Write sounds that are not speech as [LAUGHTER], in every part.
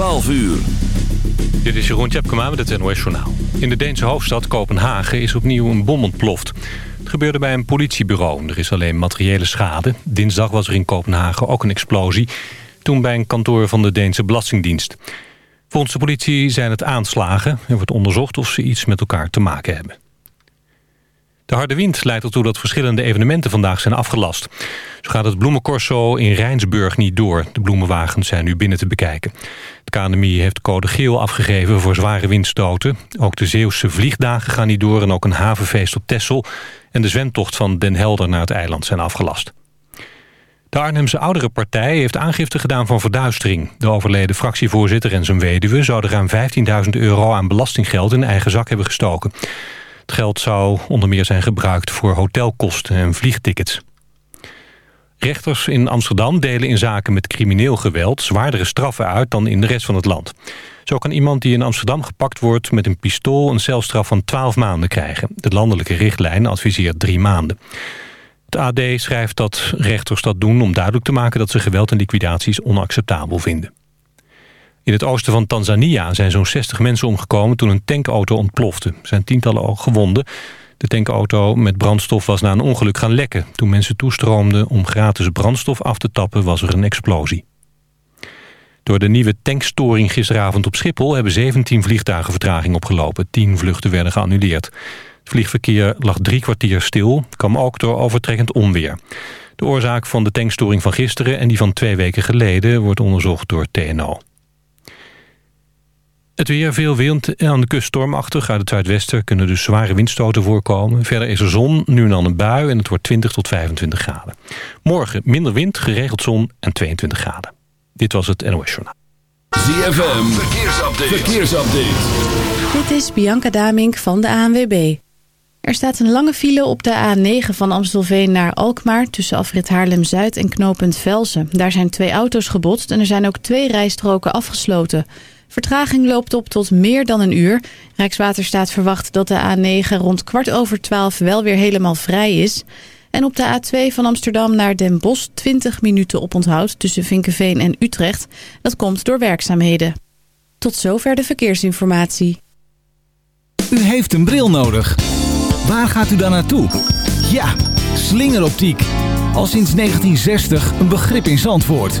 12 uur. Dit is Jeroen Tjepkema met het NOS Journaal. In de Deense hoofdstad Kopenhagen is opnieuw een bom ontploft. Het gebeurde bij een politiebureau. Er is alleen materiële schade. Dinsdag was er in Kopenhagen ook een explosie. Toen bij een kantoor van de Deense Belastingdienst. Volgens de politie zijn het aanslagen. Er wordt onderzocht of ze iets met elkaar te maken hebben. De harde wind leidt ertoe dat verschillende evenementen vandaag zijn afgelast. Zo gaat het bloemencorso in Rijnsburg niet door. De bloemenwagens zijn nu binnen te bekijken. Het KNMI heeft code geel afgegeven voor zware windstoten. Ook de Zeeuwse vliegdagen gaan niet door en ook een havenfeest op Texel... en de zwemtocht van Den Helder naar het eiland zijn afgelast. De Arnhemse oudere partij heeft aangifte gedaan van verduistering. De overleden fractievoorzitter en zijn weduwe zouden ruim 15.000 euro aan belastinggeld in eigen zak hebben gestoken. Het geld zou onder meer zijn gebruikt voor hotelkosten en vliegtickets. Rechters in Amsterdam delen in zaken met crimineel geweld... zwaardere straffen uit dan in de rest van het land. Zo kan iemand die in Amsterdam gepakt wordt met een pistool... een celstraf van 12 maanden krijgen. De landelijke richtlijn adviseert drie maanden. Het AD schrijft dat rechters dat doen om duidelijk te maken... dat ze geweld en liquidaties onacceptabel vinden. In het oosten van Tanzania zijn zo'n 60 mensen omgekomen toen een tankauto ontplofte. Er zijn tientallen gewonden. De tankauto met brandstof was na een ongeluk gaan lekken. Toen mensen toestroomden om gratis brandstof af te tappen was er een explosie. Door de nieuwe tankstoring gisteravond op Schiphol... hebben 17 vliegtuigen vertraging opgelopen. 10 vluchten werden geannuleerd. Het vliegverkeer lag drie kwartier stil. kwam ook door overtrekkend onweer. De oorzaak van de tankstoring van gisteren... en die van twee weken geleden wordt onderzocht door TNO. Het weer, veel wind aan de kust stormachtig. Uit het zuidwesten kunnen dus zware windstoten voorkomen. Verder is er zon, nu en dan een bui en het wordt 20 tot 25 graden. Morgen minder wind, geregeld zon en 22 graden. Dit was het NOS Journaal. ZFM, verkeersupdate. verkeersupdate. Dit is Bianca Damink van de ANWB. Er staat een lange file op de A9 van Amstelveen naar Alkmaar... tussen afrit Haarlem-Zuid en knooppunt Velsen. Daar zijn twee auto's gebotst en er zijn ook twee rijstroken afgesloten... Vertraging loopt op tot meer dan een uur. Rijkswaterstaat verwacht dat de A9 rond kwart over twaalf wel weer helemaal vrij is. En op de A2 van Amsterdam naar Den Bosch 20 minuten oponthoud tussen Vinkenveen en Utrecht. Dat komt door werkzaamheden. Tot zover de verkeersinformatie. U heeft een bril nodig. Waar gaat u dan naartoe? Ja, slingeroptiek. Al sinds 1960 een begrip in Zandvoort.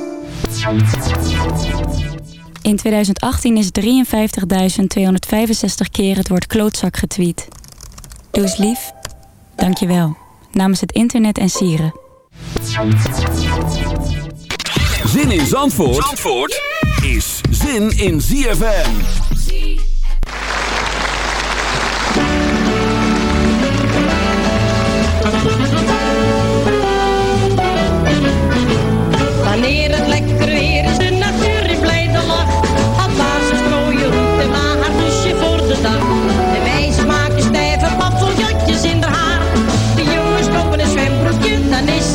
In 2018 is 53.265 keer het woord klootzak getweet. Doe eens lief. Dank je wel. Namens het internet en sieren. Zin in Zandvoort, Zandvoort is zin in ZFM.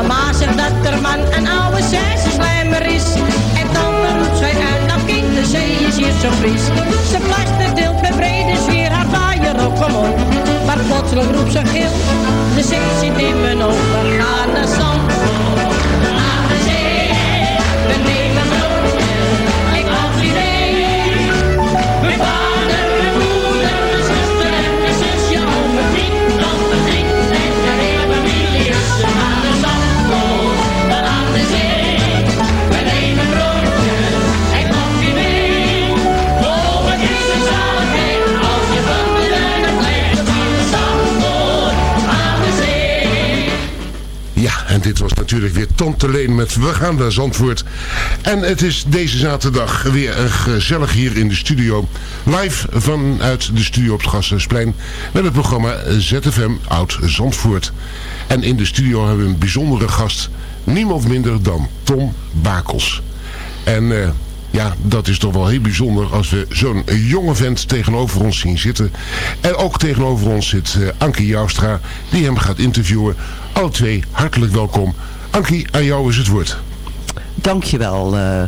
Mama zegt dat er man een oude zijze slijmer is. En dan roept zij uit, dat kind, de zee is hier zo fris. Ze plaster deelt met brede weer haar vaaier op, kom. Maar plotseling roept ze gil. Tante Leen met We gaan naar Zandvoort. En het is deze zaterdag weer gezellig hier in de studio. Live vanuit de studio op het Gasthuisplein met het programma ZFM Oud Zandvoort. En in de studio hebben we een bijzondere gast. Niemand minder dan Tom Bakels. En... eh, ja, dat is toch wel heel bijzonder als we zo'n jonge vent tegenover ons zien zitten. En ook tegenover ons zit eh, Ankie Joustra, die hem gaat interviewen. Alle twee hartelijk welkom. Ankie, aan jou is het woord. Dankjewel. eh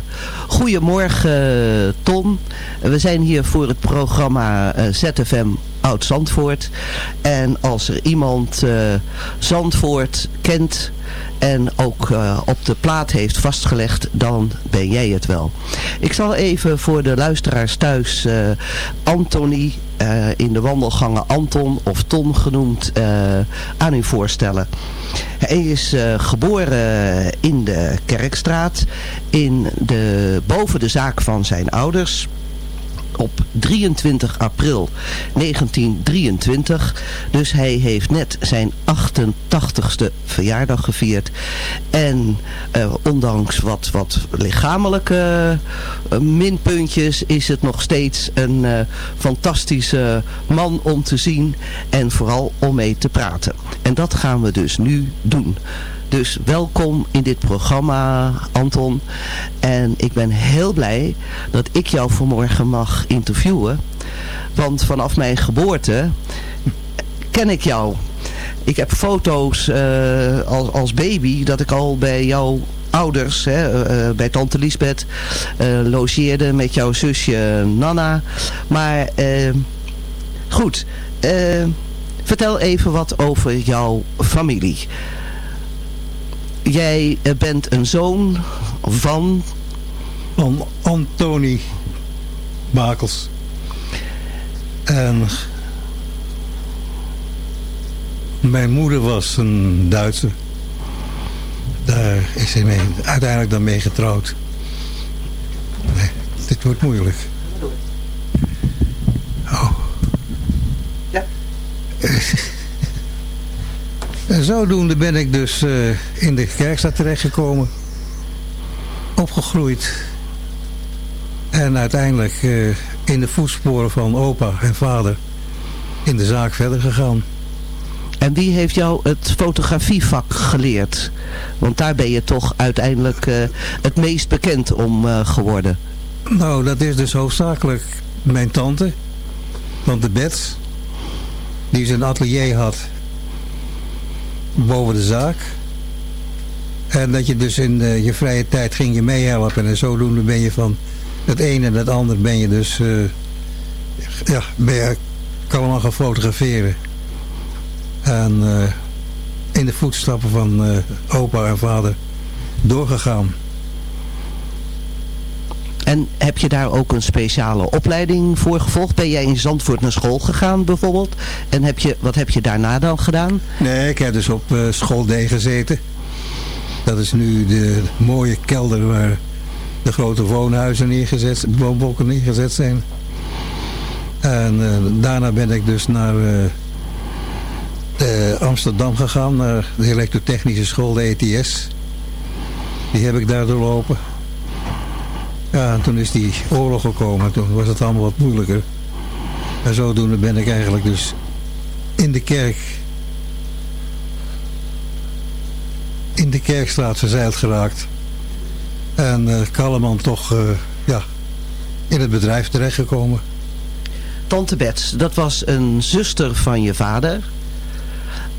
goedemorgen Tom. We zijn hier voor het programma eh, ZFM Oud Zandvoort. En als er iemand eh, Zandvoort kent en ook eh, op de plaat heeft vastgelegd, dan ben jij het wel. Ik zal even voor de luisteraars thuis eh Anthony eh, in de wandelgangen Anton of Tom genoemd aan u voorstellen. Hij is geboren in de Kerkstraat, in de, boven de zaak van zijn ouders op 23 april 1923. Dus hij heeft net zijn 88ste verjaardag gevierd. En eh, ondanks wat, wat lichamelijke eh, minpuntjes is het nog steeds een eh, fantastische man om te zien. En vooral om mee te praten. En dat gaan we dus nu doen. Dus welkom in dit programma, Anton. En ik ben heel blij dat ik jou vanmorgen mag interviewen. Want vanaf mijn geboorte ken ik jou. Ik heb foto's eh, als, als baby dat ik al bij jouw ouders, hè, eh, bij tante Liesbeth, eh, logeerde met jouw zusje Nana. Maar eh, goed, eh, vertel even wat over jouw familie. Jij eh, bent een zoon van... Van Antoni Bakels. En mijn moeder was een Duitser. Daar is hij mee, uiteindelijk dan mee getrouwd. Nee, dit wordt moeilijk. Oh. Ja. [LAUGHS] En zodoende ben ik dus eh, in de kerkstad terechtgekomen. Opgegroeid. En uiteindelijk eh, in de voetsporen van opa en vader in de zaak verder gegaan. En wie heeft jou het fotografievak geleerd? Want daar ben je toch uiteindelijk eh, het meest bekend om geworden. Nou, dat is dus hoofdzakelijk mijn tante. Tante Bets. Die zijn atelier had. Boven de zaak. En dat je dus in eh, je vrije tijd ging je meehelpen. En zodoende ben je van het een en het ander ben je dus... eh, ja, ben je allemaal gaan fotograferen. En eh, in de voetstappen van opa en vader doorgegaan. En heb je daar ook een speciale opleiding voor gevolgd? Ben jij in Zandvoort naar school gegaan bijvoorbeeld? En heb je, wat heb je daarna dan gedaan? Nee, ik heb dus op eh, school D gezeten. Dat is nu de mooie kelder waar de grote woonhuizen neergezet, woonblokken neergezet zijn. En eh, daarna ben ik dus naar eh, Amsterdam gegaan, naar de elektrotechnische school, de ETS. Die heb ik daar doorlopen. Ja, en toen is die oorlog gekomen, toen was het allemaal wat moeilijker. En zodoende ben ik eigenlijk dus in de kerk in de kerkstraat verzeild geraakt. En uh, Kalleman toch uh, ja, in het bedrijf terechtgekomen. Tante Bets, dat was een zuster van je vader.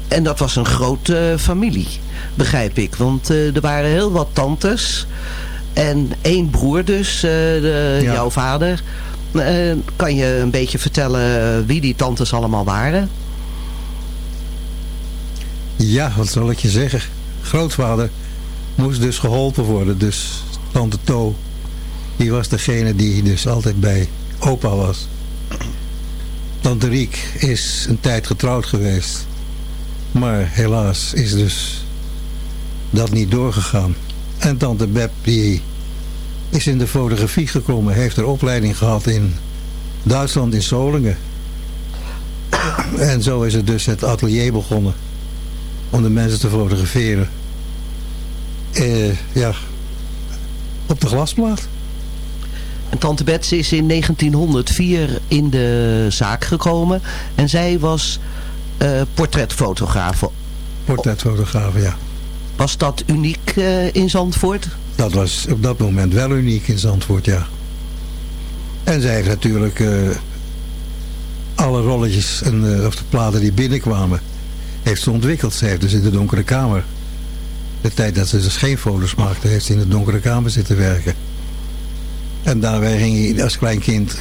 En dat was een grote uh, familie, begrijp ik. Want er waren heel wat tantes. En één broer dus, de, ja. jouw vader. kan je een beetje vertellen wie die tantes allemaal waren? Ja, wat zal ik je zeggen? Grootvader moest dus geholpen worden. Dus tante To, die was degene die dus altijd bij opa was. Tante Riek is een tijd getrouwd geweest. Maar helaas is dus dat niet doorgegaan. En tante Beb die is in de fotografie gekomen. Heeft er opleiding gehad in Duitsland, in Solingen. [COUGHS] En zo is het dus het atelier begonnen. Om de mensen te fotograferen. Eh, ja, op de glasplaat. En tante Bets is in 1904 in de zaak gekomen. En zij was uh, portretfotograaf. Portretfotograaf, ja. Was dat uniek uh, in Zandvoort? Dat was op dat moment wel uniek in Zandvoort, ja. En zij heeft natuurlijk uh, alle rolletjes en, of de platen die binnenkwamen, heeft ze ontwikkeld. Ze heeft dus in de donkere kamer, de tijd dat ze dus geen foto's maakte, heeft ze in de donkere kamer zitten werken. En daarbij ging je als klein kind,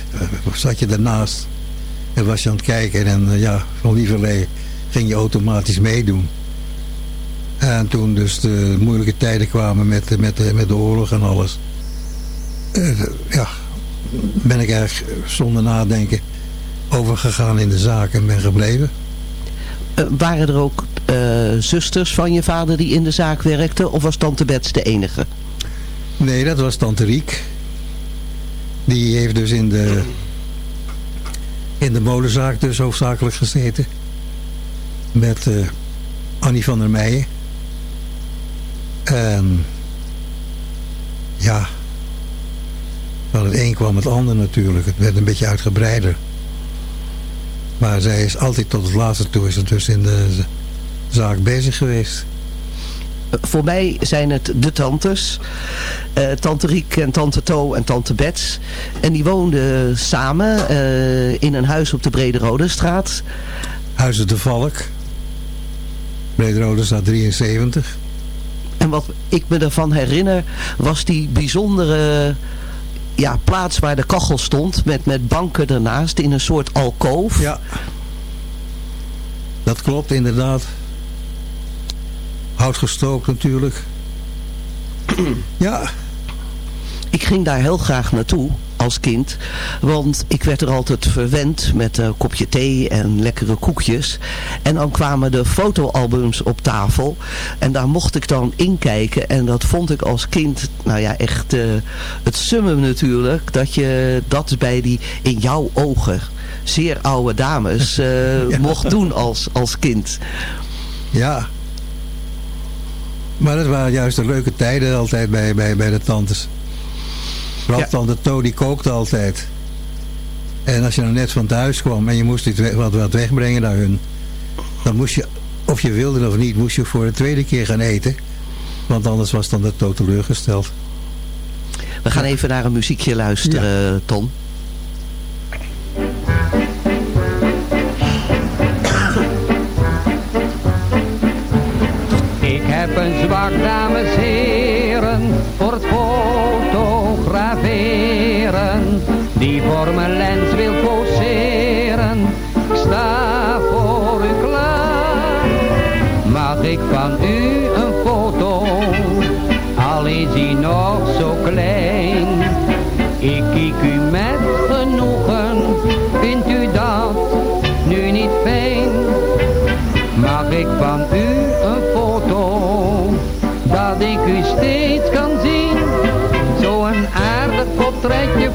zat je daarnaast en was je aan het kijken en ja, van lieverlee ging je automatisch meedoen. En toen dus de moeilijke tijden kwamen met, met, de, met de oorlog en alles. Uh, ja, ben ik eigenlijk zonder nadenken overgegaan in de zaak en ben gebleven. Uh, waren er ook zusters van je vader die in de zaak werkten? Of was tante Bets de enige? Nee, dat was tante Riek. Die heeft dus in de, in de molenzaak dus hoofdzakelijk gezeten. Met Annie van der Meijen. En ja, van het een kwam het ander natuurlijk. Het werd een beetje uitgebreider. Maar zij is altijd tot het laatste toe is het dus in de zaak bezig geweest voor mij zijn het de tantes. Uh, tante Riek en tante To en tante Bets. En die woonden samen uh, in een huis op de Brede Rode straat. Huizen de Valk. Brede Rode straat 73. En wat ik me ervan herinner was die bijzondere ja, plaats waar de kachel stond. Met, met banken ernaast in een soort alkoof. Ja. Dat klopt inderdaad. Hout gestookt natuurlijk. [CLEARS THROAT] ja. Ik ging daar heel graag naartoe als kind. Want ik werd er altijd verwend met een kopje thee en lekkere koekjes. En dan kwamen de fotoalbums op tafel. En daar mocht ik dan inkijken. En dat vond ik als kind, nou ja, echt uh, het summum natuurlijk. Dat je dat bij die, in jouw ogen, zeer oude dames, uh, [LAUGHS] ja. mocht doen als, als kind. Ja, maar dat waren juist de leuke tijden altijd bij, bij, bij de tantes. Ja. tante To, die kookte altijd. En als je nou net van thuis kwam en je moest iets wat, wat wegbrengen naar hun. Dan moest je, of je wilde of niet, moest je voor de tweede keer gaan eten. Want anders was dan de To teleurgesteld. We gaan even naar een muziekje luisteren, ja. Ton. heb een zwak, dames heren, voor het fotograferen. Voor mijn lens wil poseren, ik sta voor u klaar. Mag ik van u een foto, al is die nog zo klein.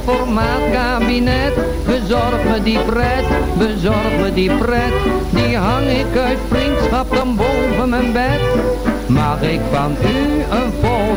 Formaat kabinet. Bezorg me die pret, bezorg me die pret. Die hang ik uit vriendschap dan boven mijn bed. Mag ik van u een foto?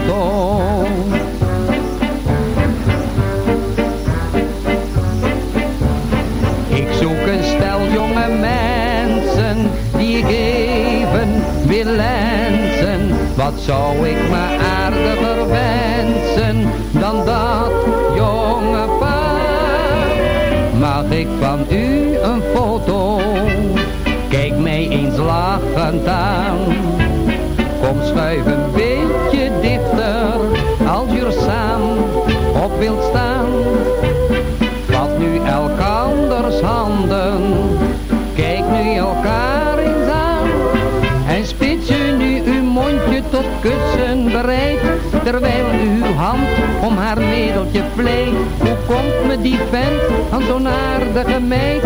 Hoe komt me die vent aan zo'n aardige meid?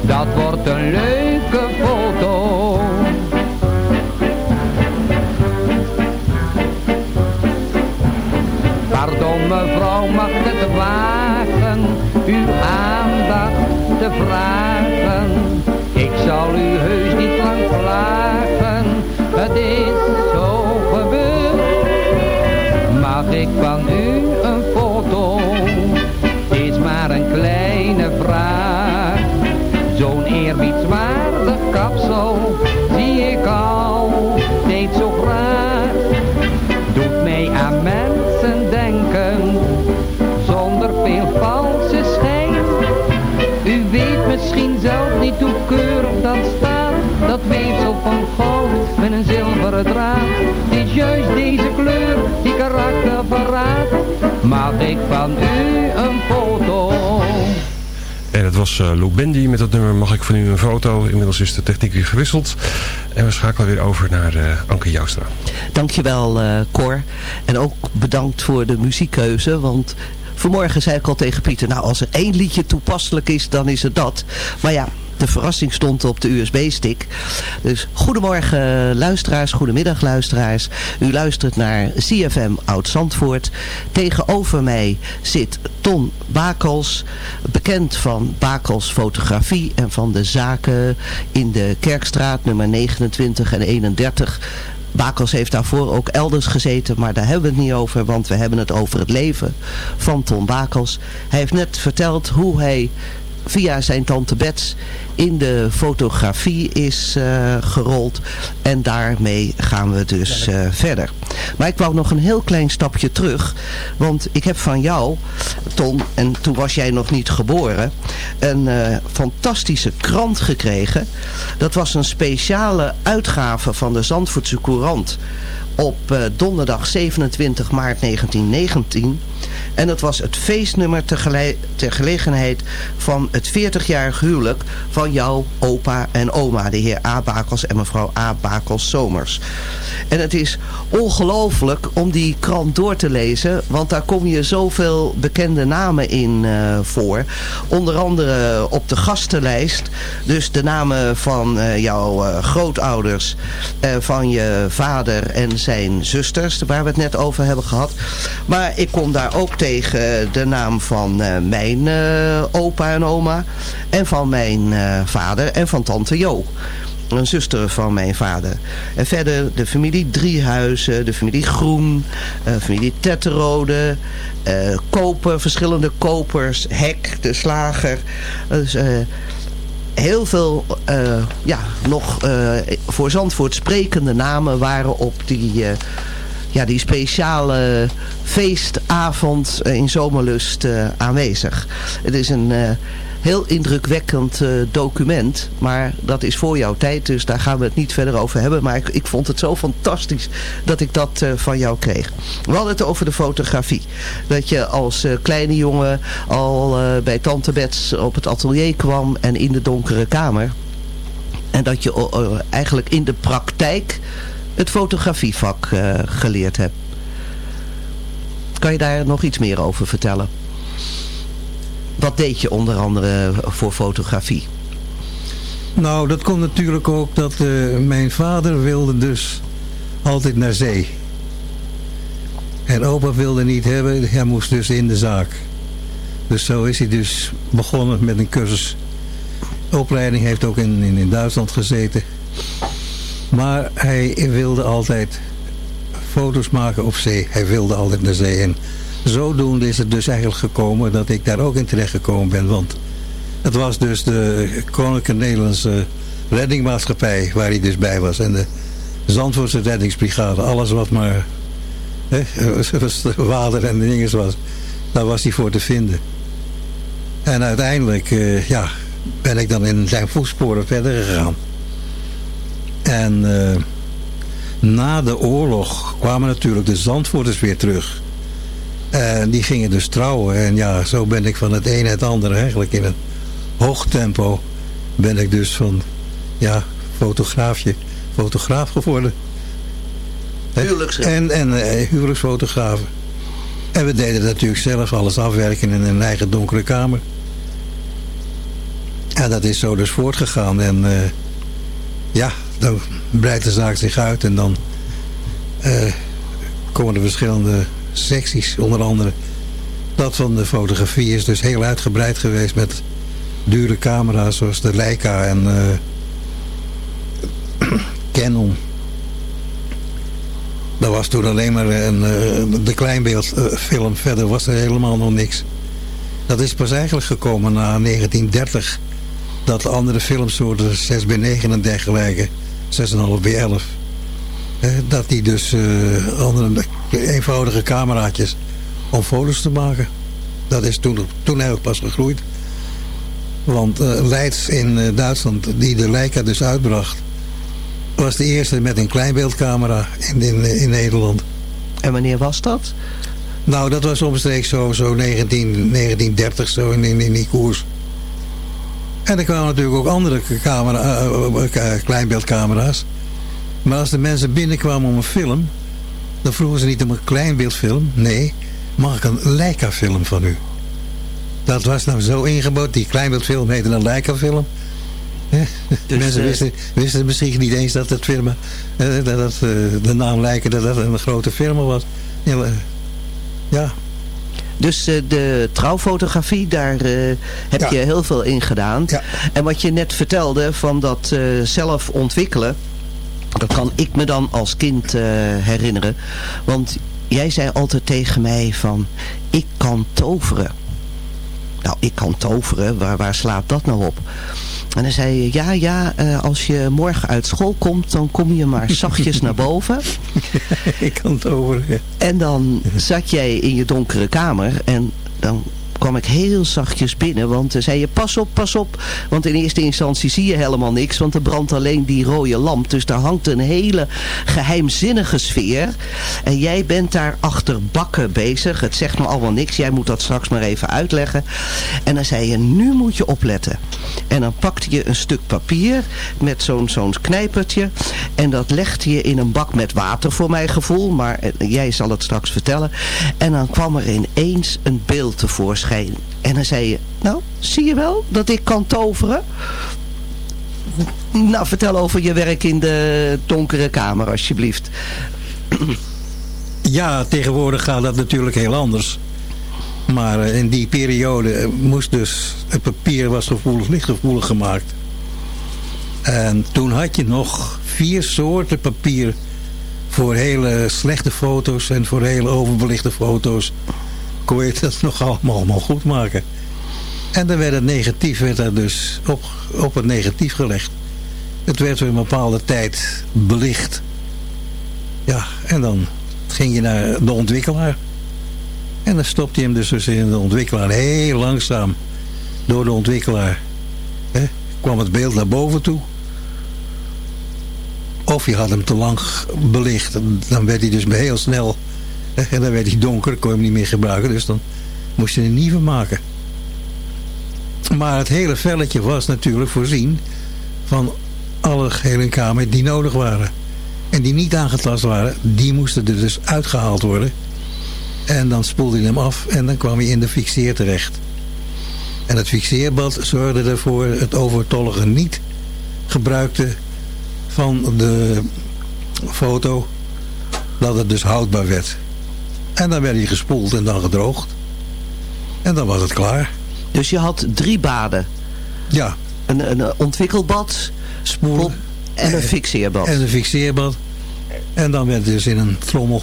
Dat wordt een leuke foto. Pardon mevrouw, mag het wagen uw aandacht te vragen? Ik zal u heus niet lang plagen, zilveren draad. Is juist deze kleur die karakter verraadt. Mag ik van u een foto? En dat was uh, Lou Bendy met dat nummer Mag ik van u een foto. Inmiddels is de techniek weer gewisseld. En we schakelen weer over naar uh, Anke Joustra. Dankjewel uh, Cor. En ook bedankt voor de muziekkeuze. Want vanmorgen zei ik al tegen Pieter... Nou, als er één liedje toepasselijk is, dan is het dat. Maar ja, de verrassing stond op de USB-stick. Dus goedemorgen luisteraars, goedemiddag luisteraars. U luistert naar CFM Oud-Zandvoort. Tegenover mij zit Ton Bakels, bekend van Bakels Fotografie en van de zaken in de Kerkstraat nummer 29 en 31... Bakels heeft daarvoor ook elders gezeten, maar daar hebben we het niet over, want we hebben het over het leven van Ton Bakels. Hij heeft net verteld hoe hij via zijn tante Bets in de fotografie is uh, gerold. En daarmee gaan we dus uh, verder. Maar ik wou nog een heel klein stapje terug. Want ik heb van jou, Ton, en toen was jij nog niet geboren, een uh, fantastische krant gekregen. Dat was een speciale uitgave van de Zandvoortse Courant op donderdag 27 maart 1919. En dat was het feestnummer ter, ter gelegenheid van het 40-jarig huwelijk van jouw opa en oma, de heer A. Bakels en mevrouw A. Bakels Somers. En het is ongelooflijk om die krant door te lezen, want daar kom je zoveel bekende namen in uh, voor. Onder andere op de gastenlijst, dus de namen van uh, jouw uh, grootouders, van je vader en zijn zusters, waar we het net over hebben gehad. Maar ik kom daar ook tegen de naam van mijn opa en oma en van mijn vader en van tante Jo een zuster van mijn vader. En verder de familie Driehuizen, de familie Groen, de uh, familie Tetterode, uh, koper, verschillende kopers, Hek, de slager. Dus uh, heel veel ja, nog voor Zandvoort sprekende namen waren op die ja, die speciale feestavond in Zomerlust uh, aanwezig. Het is een uh, heel indrukwekkend document, maar dat is voor jouw tijd, dus daar gaan we het niet verder over hebben. Maar ik, ik vond het zo fantastisch dat ik dat van jou kreeg. We hadden het over de fotografie. Dat je als kleine jongen al bij Tante Bets op het atelier kwam en in de donkere kamer. En dat je eigenlijk in de praktijk het fotografievak uh, geleerd heb. Kan je daar nog iets meer over vertellen? Wat deed je onder andere voor fotografie? Nou, dat komt natuurlijk ook dat uh, mijn vader wilde dus altijd naar zee. En opa wilde niet hebben, hij moest dus in de zaak. Dus zo is hij dus begonnen met een cursus. opleiding heeft ook in, in, in Duitsland gezeten. Maar hij wilde altijd foto's maken op zee. Hij wilde altijd naar zee. En zodoende is het dus eigenlijk gekomen dat ik daar ook in terecht gekomen ben. Want het was dus de Koninklijke Nederlandse Reddingmaatschappij waar hij dus bij was. En de Zandvoortse Reddingsbrigade. Alles wat maar hè, [LAUGHS] water en dingen was. Daar was hij voor te vinden. En uiteindelijk uh, ja, ben ik dan in zijn voetsporen verder gegaan. En uh, na de oorlog kwamen natuurlijk de Zandvoorters weer terug. En die gingen dus trouwen. En ja, zo ben ik van het een het andere eigenlijk in een hoog tempo ben ik dus van, ja, fotograafje, fotograaf geworden. En, en eh, huwelijksfotografen. En we deden natuurlijk zelf alles afwerken in een eigen donkere kamer. En dat is zo dus voortgegaan. En eh, ja, dan breidt de zaak zich uit. En dan eh, komen er verschillende secties. Onder andere dat van de fotografie is dus heel uitgebreid geweest met dure camera's zoals de Leica en eh, Canon. Dat was toen alleen maar een, eh, de kleinbeeldfilm. Verder was er helemaal nog niks. Dat is pas eigenlijk gekomen na 1930. Dat andere filmsoorten, 6 bij 9 en dergelijke, 6,5 bij 11. eh, Dat die dus eh, andere eenvoudige cameraatjes om foto's te maken. Dat is toen, toen eigenlijk pas gegroeid. Want eh, Leids in eh, Duitsland, die de Leica dus uitbracht... was de eerste met een kleinbeeldcamera in, in, in Nederland. En wanneer was dat? Nou, dat was omstreeks zo, zo 19, 1930 zo in, in, in die koers. En er kwamen natuurlijk ook andere camera, eh, eh, eh, kleinbeeldcamera's. Maar als de mensen binnenkwamen om een film... dan vroegen ze niet om een kleinbeeldfilm. Nee, mag ik een Leica-film van u? Dat was nou zo ingebouwd. Die kleinbeeldfilm heette een Leica-film. [LAUGHS] Dus, mensen wisten, wisten misschien niet eens dat het firma... dat, dat, de naam Leica dat dat een grote firma was. Ja. Dus eh, de trouwfotografie, daar eh, heb Ja. je heel veel in gedaan. Ja. En wat je net vertelde van dat eh, zelf ontwikkelen... dat kan ik me dan als kind herinneren. Want jij zei altijd tegen mij van... ik kan toveren. Nou, ik kan toveren, waar, waar slaat dat nou op? En dan zei je, ja, ja, eh, als je morgen uit school komt... dan kom je maar [LAUGHS] zachtjes naar boven... [LAUGHS] ik kan het over. ja. En dan zat jij in je donkere kamer en dan kwam ik heel zachtjes binnen. Want dan zei je, pas op, pas op. Want in eerste instantie zie je helemaal niks. Want er brandt alleen die rode lamp. Dus daar hangt een hele geheimzinnige sfeer. En jij bent daar achter bakken bezig. Het zegt me allemaal niks. Jij moet dat straks maar even uitleggen. En dan zei je, nu moet je opletten. En dan pakte je een stuk papier met zo'n zo'n knijpertje. En dat legde je in een bak met water voor mijn gevoel. Maar eh, jij zal het straks vertellen. En dan kwam er ineens een beeld tevoorschijn. En dan zei je, nou, zie je wel dat ik kan toveren? Nou, vertel over je werk in de donkere kamer, alsjeblieft. Ja, tegenwoordig gaat dat natuurlijk heel anders. Maar eh, in die periode eh, moest dus... Het papier was gevoelig, lichtgevoelig gemaakt. En toen had je nog vier soorten papier... voor hele slechte foto's en voor hele overbelichte foto's... kon je dat nog allemaal, goed maken. En dan werd het negatief werd er dus op, op het negatief gelegd. Het werd voor een bepaalde tijd belicht. Ja, en dan ging je naar de ontwikkelaar. En dan stopte je hem dus, dus in de ontwikkelaar heel langzaam door de ontwikkelaar. Hè, kwam het beeld naar boven toe. Of je had hem te lang belicht. Dan werd hij dus heel snel. [LAUGHS] En dan werd hij donker, kon je hem niet meer gebruiken. Dus dan moest je een nieuwe maken. Maar het hele velletje was natuurlijk voorzien van alle gehele kamer die nodig waren. En die niet aangetast waren, die moesten er dus uitgehaald worden. En dan spoelde je hem af en dan kwam je in de fixeer terecht. En het fixeerbad zorgde ervoor het overtollige niet gebruikte van de foto. Dat het dus houdbaar werd. En dan werd hij gespoeld en dan gedroogd. En dan was het klaar. Dus je had drie baden. Ja. Een, een ontwikkelbad, Spoelen. en een fixeerbad. En een fixeerbad. En dan werd dus in een trommel,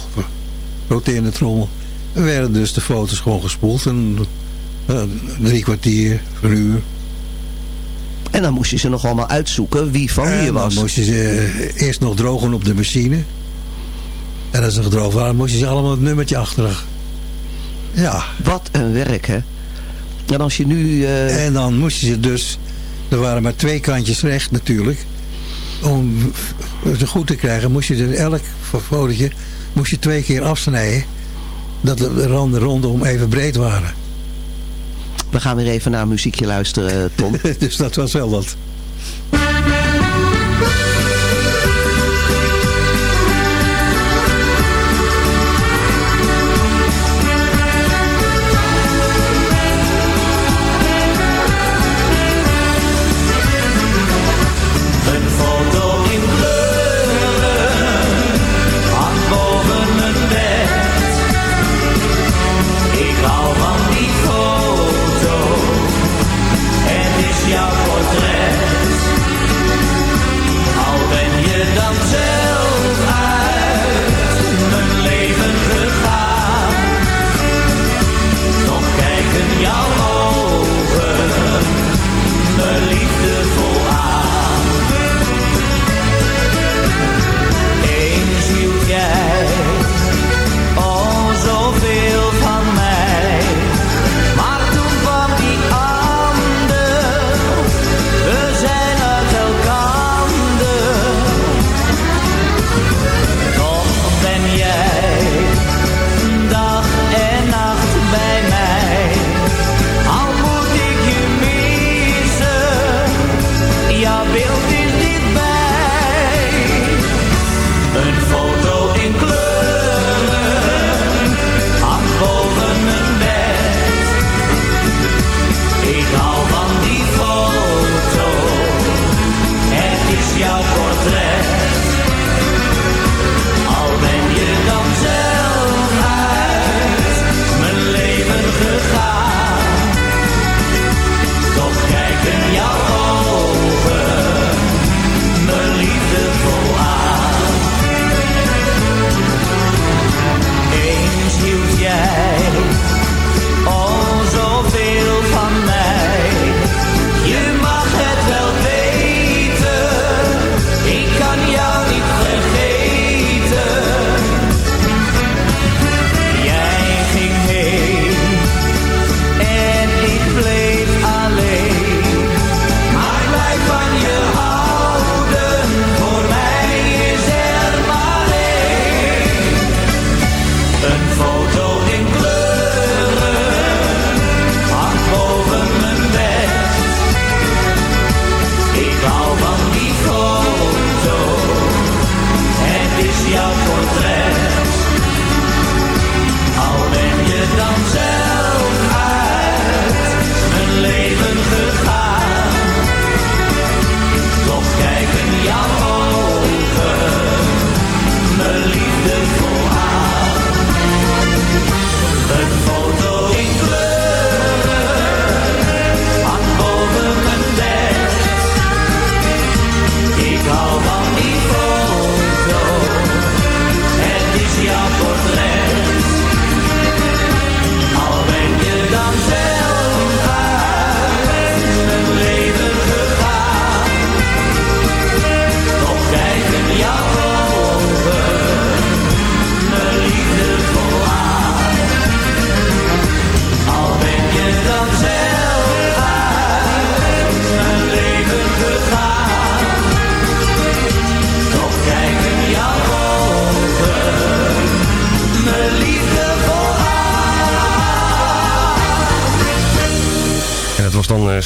roterende trommel, werden dus de foto's gewoon gespoeld. En, drie kwartier, een uur. En dan moest je ze nog allemaal uitzoeken wie van wie je En dan was. moest je ze eh, eerst nog drogen op de machine. En als ze gedroogd waren, moest je ze allemaal het nummertje achter. Ja. Wat een werk, hè? En als je nu... eh, En dan moest je ze dus... Er waren maar twee kantjes recht natuurlijk. Om ze goed te krijgen moest je dus elk fotootje moest je twee keer afsnijden. Dat de randen rondom even breed waren. We gaan weer even naar muziekje luisteren, Tom. [LAUGHS] dus dat was wel wat.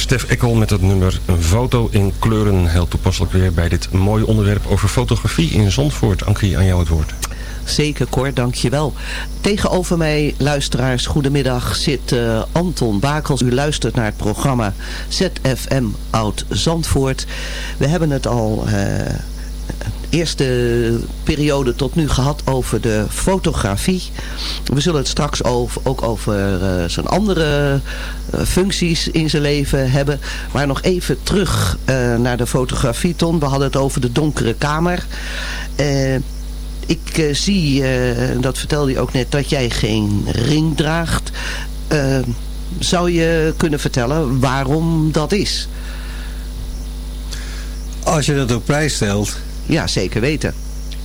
Stef Ekkel met het nummer Een foto in kleuren. Heel toepasselijk weer bij dit mooie onderwerp over fotografie in Zandvoort. Ankie, aan jou het woord. Zeker Cor, dankjewel. Tegenover mij, luisteraars, goedemiddag, zit uh, Anton Bakels. U luistert naar het programma ZFM Oud Zandvoort. We hebben het al... Uh, eerste periode tot nu gehad over de fotografie. We zullen het straks ook over uh, zijn andere uh, functies in zijn leven hebben. Maar nog even terug uh, naar de fotografie, Ton. We hadden het over de donkere kamer. ik zie, dat vertelde je ook net, dat jij geen ring draagt. zou je kunnen vertellen waarom dat is? Als je dat op prijs stelt ja, zeker weten.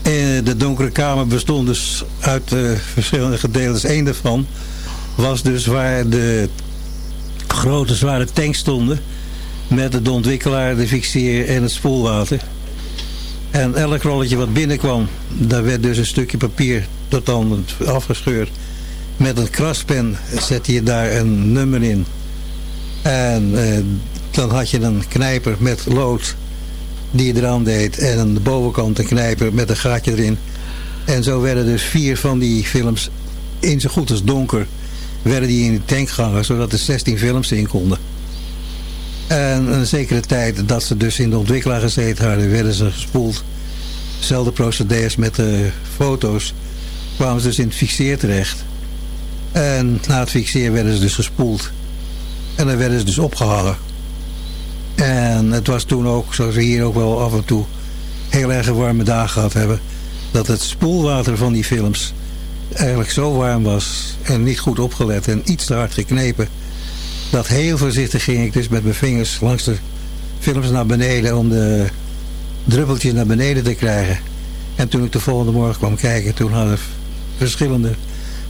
En de donkere kamer bestond dus uit uh, verschillende gedeeltes. Eén daarvan was dus waar de grote zware tanks stonden. Met de ontwikkelaar, de fixeer en het spoelwater. En elk rolletje wat binnenkwam, daar werd dus een stukje papier tot dan afgescheurd. Met een kraspen zette je daar een nummer in. En uh, dan had je een knijper met lood die je eraan deed. En aan de bovenkant een knijper met een gaatje erin. En zo werden dus vier van die films in zo goed als donker werden die in de tank gehangen, zodat er 16 films in konden. En een zekere tijd dat ze dus in de ontwikkelaar gezeten hadden, werden ze gespoeld. Zelfde procedures met de foto's. Kwamen ze dus in het fixeer terecht. En na het fixeer werden ze dus gespoeld. En dan werden ze dus opgehangen. En het was toen ook, zoals we hier ook wel af en toe heel erg warme dagen gehad hebben, dat het spoelwater van die films eigenlijk zo warm was en niet goed opgelet en iets te hard geknepen. Dat heel voorzichtig ging ik dus met mijn vingers langs de films naar beneden om de druppeltjes naar beneden te krijgen. En toen ik de volgende morgen kwam kijken, toen hadden verschillende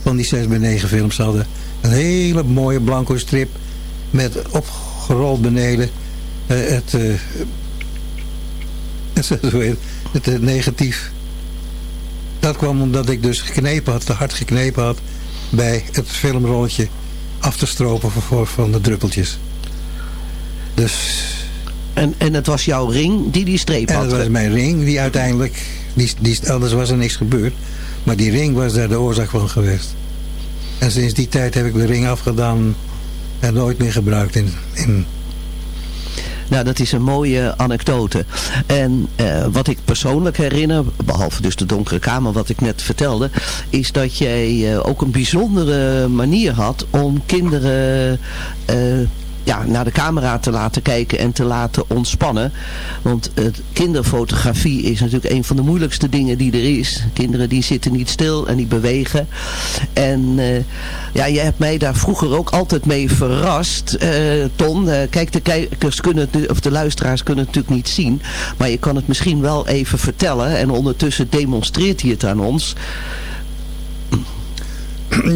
van die 6 bij 9 films hadden een hele mooie blanco strip met opgerold beneden [LAUGHS] het, het, het, negatief. Dat kwam omdat ik dus geknepen had, te hard geknepen had bij het filmrolletje af te stropen voor, van de druppeltjes. Dus... En, en het was jouw ring die die streep had? En het was mijn ring die uiteindelijk... Die, die, anders was er niks gebeurd. Maar die ring was daar de oorzaak van geweest. En sinds die tijd heb ik de ring afgedaan en nooit meer gebruikt in, in nou, dat is een mooie anekdote. En uh, wat ik persoonlijk herinner, behalve dus de donkere kamer wat ik net vertelde, is dat jij uh, ook een bijzondere manier had om kinderen... Ja, naar de camera te laten kijken en te laten ontspannen. Want het kinderfotografie is natuurlijk een van de moeilijkste dingen die er is. Kinderen die zitten niet stil en die bewegen. En uh, ja, je hebt mij daar vroeger ook altijd mee verrast, uh, Ton. Kijk, de kijkers kunnen, of de luisteraars kunnen het natuurlijk niet zien. Maar je kan het misschien wel even vertellen. En ondertussen demonstreert hij het aan ons.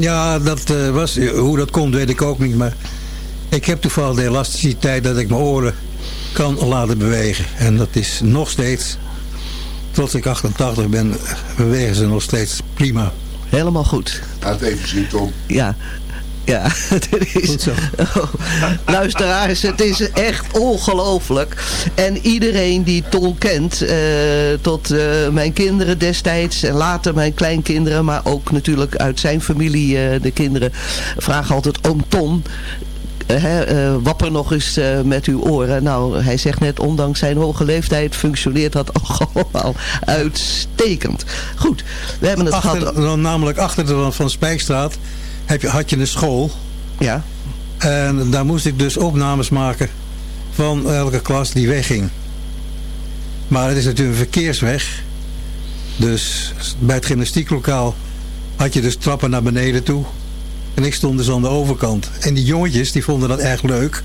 Ja, dat was, hoe dat komt weet ik ook niet, maar ik heb toevallig de elasticiteit dat ik mijn oren kan laten bewegen. En dat is nog steeds, tot ik 88 ben, bewegen ze nog steeds prima. Helemaal goed. Laat even zien, Tom. Ja, ja, [LAUGHS] het is... Goed zo. Oh, luisteraars, het is echt ongelooflijk. En iedereen die Ton kent, uh, tot uh, mijn kinderen destijds en later mijn kleinkinderen, maar ook natuurlijk uit zijn familie uh, de kinderen, vragen altijd om Ton. Uh, wapper nog eens uh, met uw oren. Nou, hij zegt net, ondanks zijn hoge leeftijd functioneert dat [LAUGHS] allemaal uitstekend. Goed, we hebben het achter, gehad... Dan, namelijk achter de Van Spijkstraat heb je, had je een school. Ja. En daar moest ik dus opnames maken van elke klas die wegging. Maar het is natuurlijk een verkeersweg. Dus bij het gymnastieklokaal had je dus trappen naar beneden toe. En ik stond dus aan de overkant. En die jongetjes die vonden dat erg leuk.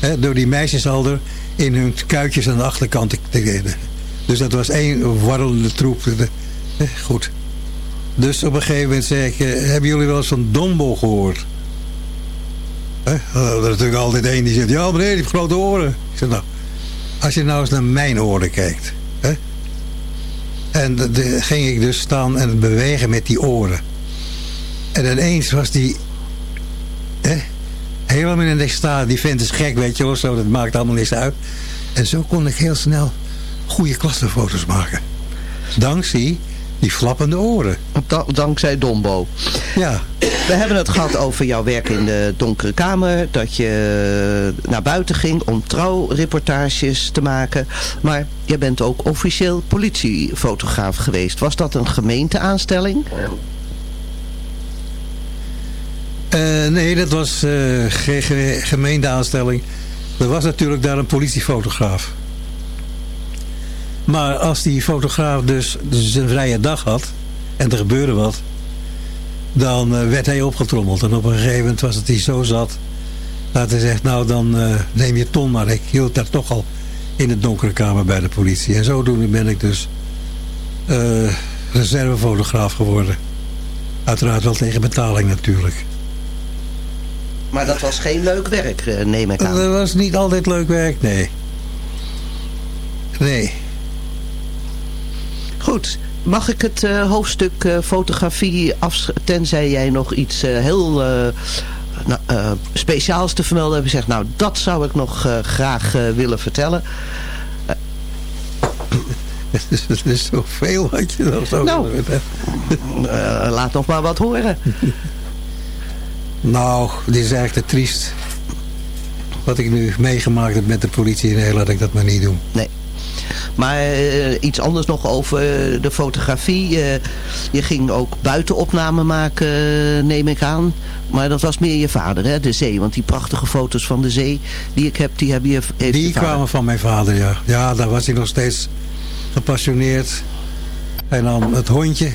Hè, door die meisjes al in hun kuitjes aan de achterkant te geven. Dus dat was één warrelende troep. Goed. Dus op een gegeven moment zei ik... Eh, hebben jullie wel eens van Dombo gehoord? Hè? Er is natuurlijk altijd één die zegt... Ja meneer, die heeft grote oren. Ik zeg nou... Als je nou eens naar mijn oren kijkt... Hè? En dan ging ik dus staan en bewegen met die oren. En ineens was die helemaal in de staat. Die vent is gek, weet je wel. Zo, dat maakt allemaal niks uit. En zo kon ik heel snel goede klassenfoto's maken. Dankzij die flappende oren. Da- dankzij Dombo. Ja. We hebben het gehad over jouw werk in de donkere kamer. Dat je naar buiten ging om trouwreportages te maken. Maar je bent ook officieel politiefotograaf geweest. Was dat een gemeenteaanstelling? Eh, nee, dat was eh, geen ge- gemeenteaanstelling. Er was natuurlijk daar een politiefotograaf. Maar als die fotograaf dus, dus een vrije dag had... en er gebeurde wat... dan eh, werd hij opgetrommeld. En op een gegeven moment was het hij zo zat... dat hij zegt, nou dan neem je ton maar. Ik hield daar toch al in de donkere kamer bij de politie. En zodoende ben ik dus reservefotograaf geworden. Uiteraard wel tegen betaling natuurlijk. Maar dat was geen leuk werk, eh, neem ik aan. Dat was niet altijd leuk werk, nee. Nee. Goed. Mag ik het eh, hoofdstuk eh, fotografie af, tenzij jij nog iets heel nou, speciaals te vermelden hebt gezegd. Nou, dat zou ik nog graag willen vertellen. [LAUGHS] Het is zoveel wat je nog zo Nou. laat nog maar wat horen. [LAUGHS] Nou, dit is eigenlijk te triest. Wat ik nu meegemaakt heb met de politie. Nee, laat ik dat maar niet doen. Nee. Maar eh, iets anders nog over eh, de fotografie. Eh, je ging ook buitenopnamen maken, neem ik aan. Maar dat was meer je vader, hè, de zee. Want die prachtige foto's van de zee die ik heb, die hebben je, heeft Die je kwamen van mijn vader, ja. Ja, daar was hij nog steeds gepassioneerd. Hij nam het hondje.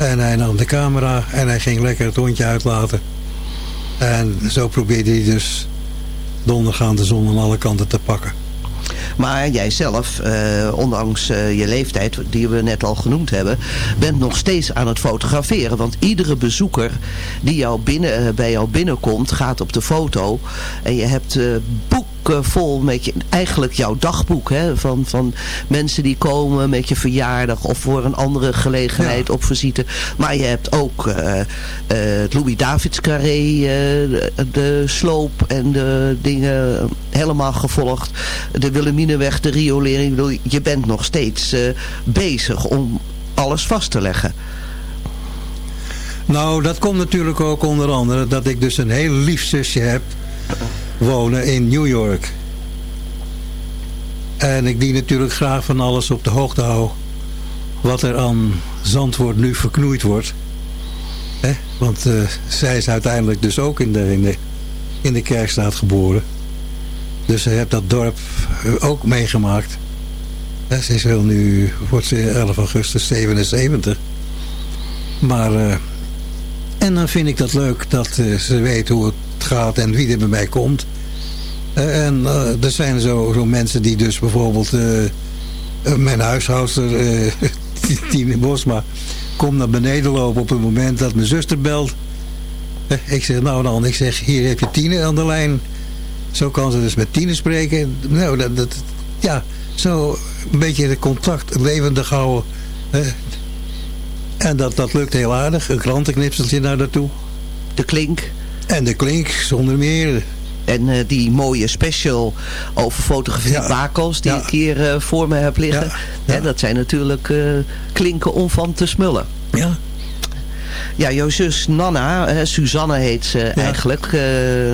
En hij nam de camera. En hij ging lekker het hondje uitlaten. En zo probeerde hij dus de ondergaande zon aan alle kanten te pakken. Maar jij zelf, eh, ondanks eh, je leeftijd, die we net al genoemd hebben, bent nog steeds aan het fotograferen. Want iedere bezoeker die jou binnen, eh, bij jou binnenkomt, gaat op de foto. En je hebt eh, boeken vol met je, eigenlijk jouw dagboek. Hè, van, van mensen die komen met je verjaardag of voor een andere gelegenheid op visite. Maar je hebt ook eh, eh, het Louis Davids Carré, eh, de, de sloop en de dingen helemaal gevolgd. De Willemineweg, de riolering. Bedoel, je bent nog steeds eh, bezig om alles vast te leggen. Nou, dat komt natuurlijk ook onder andere dat ik dus een heel lief zusje heb wonen in New York. En ik die natuurlijk graag van alles op de hoogte hou wat er aan Zandvoort nu verknoeid wordt. Hè? Want eh, zij is uiteindelijk dus ook in de, in, de, in de Kerkstraat geboren. Dus ze heeft dat dorp eh, ook meegemaakt. Ze is wel nu, wordt ze 11 augustus 77. Maar, eh, en dan vind ik dat leuk dat ze weet hoe het gaat en wie er bij mij komt. Eh, en eh, er zijn zo, zo mensen die dus bijvoorbeeld eh, mijn huishoudster, Tine [LAUGHS] Bosma, komt naar beneden lopen op het moment dat mijn zuster belt. Ik zeg, nou dan, ik zeg, hier heb je Tine aan de lijn. Zo kan ze dus met Tine spreken. Nou, dat, dat, ja, zo een beetje de contact levendig houden. En dat, dat lukt heel aardig. Een krantenknipseltje naar daartoe. De klink. En de klink, zonder meer. En eh, die mooie special over fotografie bakels die Ja. ik hier eh, voor me heb liggen. Ja. Hè, dat zijn natuurlijk eh, klinken om van te smullen. Ja. Ja, jouw zus Nana, Suzanne heet ze eigenlijk.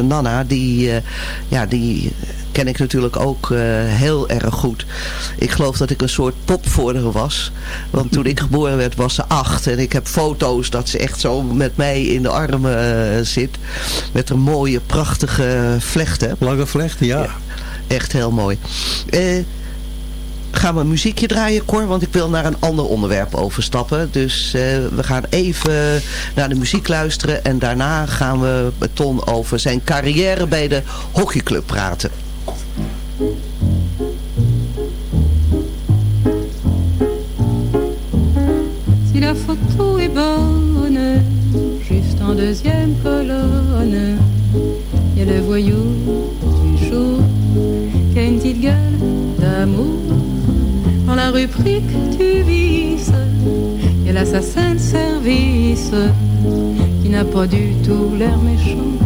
Nana, die, ja, die ken ik natuurlijk ook eh, heel erg goed. Ik geloof dat ik een soort pop voor haar was. Want toen ik geboren werd was ze acht. En ik heb foto's dat ze echt zo met mij in de armen eh, zit. Met een mooie, prachtige vlechten. Lange vlechten, ja. Echt heel mooi. Eh, gaan we een muziekje draaien, Cor? Want ik wil naar een ander onderwerp overstappen. Dus we gaan even naar de muziek luisteren. En daarna gaan we met Ton over zijn carrière bij de hockeyclub praten. Si la photo est bonne, juste en deuxième colonne, il y a le voyou du jour qui a une petite gueule d'amour. Dans la rubrique du vice, il y a l'assassin de service qui n'a pas du tout l'air méchant.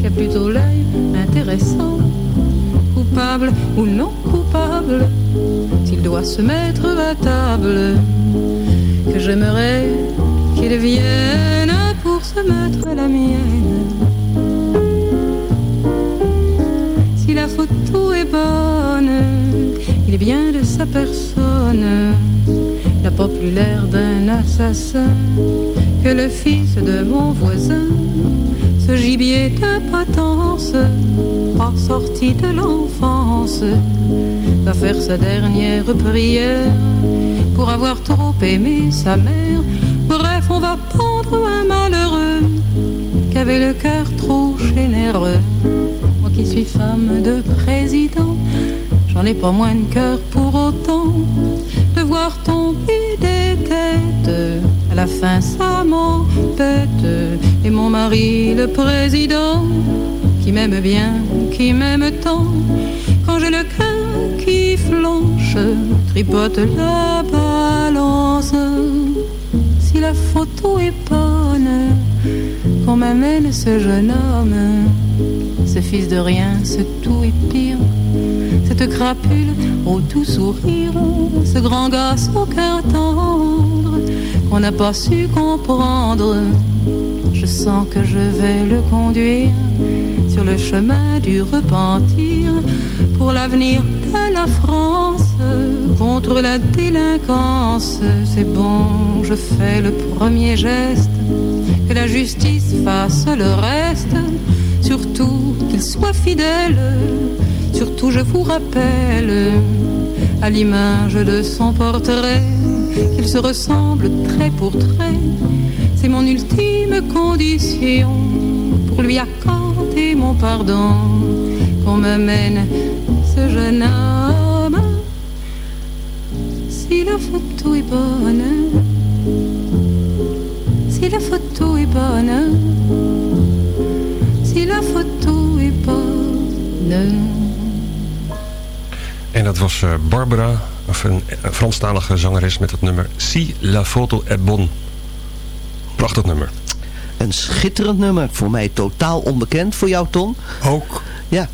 qui a plutôt l'œil intéressant, ou non coupable, s'il doit se mettre à table, que j'aimerais qu'il vienne pour se mettre à la mienne. Si la photo est bonne, il est bien de sa personne, plus l'air d'un assassin que le fils de mon voisin. Ce gibier de potence, pas sorti de l'enfance, va faire sa dernière prière pour avoir trop aimé sa mère. Bref, on va pendre un malheureux qui avait le cœur trop généreux. Moi qui suis femme de président, j'en ai pas moins de cœur pour autant de voir tomber des têtes. La fin, ça m'embête. Et mon mari, le président, qui m'aime bien, qui m'aime tant, quand j'ai le cœur qui flanche, tripote la balance. Si la photo est bonne, qu'on m'amène ce jeune homme, ce fils de rien, ce tout est pire. Cette crapule au tout sourire, ce grand gosse au cœur tendre, qu'on n'a pas su comprendre. Je sens que je vais le conduire sur le chemin du repentir pour l'avenir de la France, contre la délinquance. C'est bon, je fais le premier geste, que la justice fasse le reste, surtout qu'il soit fidèle. Surtout je vous rappelle, à l'image de son portrait, qu'il se ressemble trait pour trait. C'est mon ultime condition pour lui accorder mon pardon, qu'on me mène ce jeune homme. Si la photo est bonne, si la photo est bonne, si la photo est bonne. En dat eh, Barbara, een, een Franstalige zangeres met het nummer Si la photo est bonne. Prachtig nummer. Een schitterend nummer. Voor mij totaal onbekend. Voor jou, Ton? Ook. Ja.